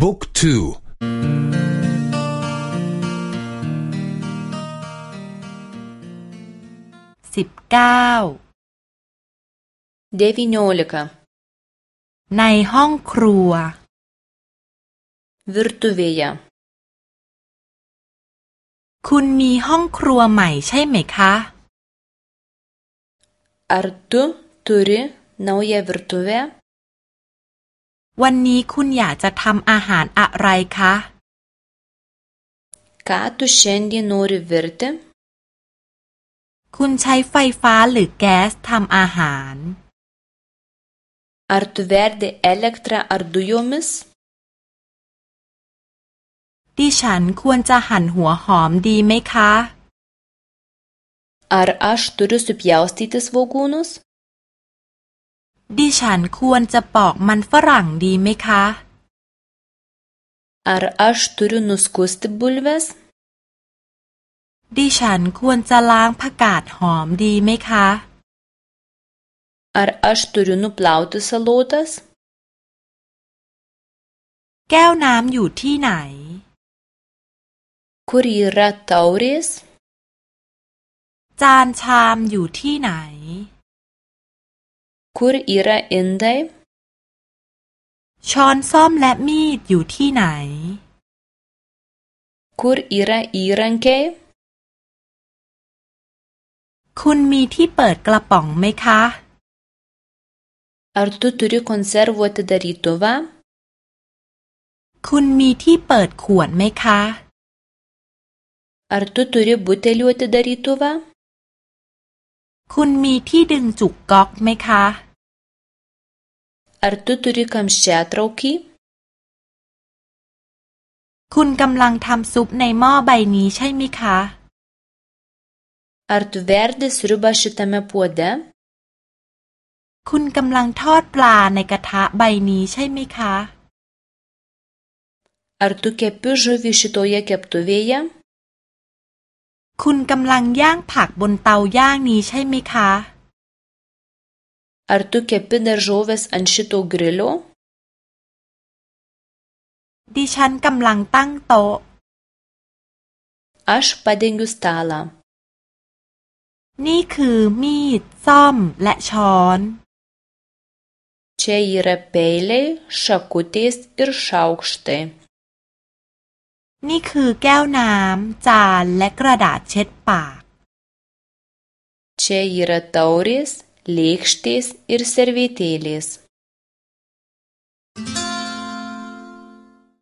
บุ๊กทูสิบเก้าเดวิโนลิกาในห้องครัว virtuvėje คุณมีห้องครัวใหม่ใช่ไหมคะ Ar tu turi naują virtuvę วันนี้คุณอยากจะทำอาหารอะไรคะ Ką tu šiandien nori virti คุณใช้ไฟฟ้าหรือแก๊สทำอาหาร Ar tu verdi elektrą ar dujomis ดิฉันควรจะหั่นหัวหอมดีไหมคะ Ar aš turiu supjaustyti svogūnus ดิฉันควรจะปอกมันฝรั่งดีไหมคะ Ar aš turiu nuskusti bulves ดิฉันควรจะล้างผักกาดหอมดีไหมคะ Ar aš turiu nuplauti salotas แก้วน้ำอยู่ที่ไหน Kur yra taurės จานชามอยู่ที่ไหน Kur yra indai ช้อนส้อมและมีดอยู่ที่ไหน Kur yra įrankiai คุณมีที่เปิดกระป๋องไหมคะ Ar tu turi konservų atidarytuvą คุณมีที่เปิดขวดไหมคะ Ar tu turi butelių atidarytuvą คุณมีที่ดึงจุกก๊อกไหมคะ Ar tu turi kamščiatraukį คุณกำลังทำซุปในหม้อใบนี้ใช่ไหมคะ Ar tu verdi sriubą šitame puode คุณกำลังทอดปลาในกระทะใบนี้ใช่ไหมคะ Ar tu kepi žuvį šitoje keptuvėje คุณกำลังย่างผักบนเตาย่างนี้ใช่ไหมคะ Ar tu kepi daržoves ant šito grilio ดิฉันกำลังตั้งโต๊ะ Aš padengiu stalą นี่คือมีด ซ่อม และช้อน Čia yra peiliai, šakutės ir šaukštai นี่คือแก้วน้ำ จานและกระดาษเช็ดปาก Čia yra taurės, lėkštės ir servetėlės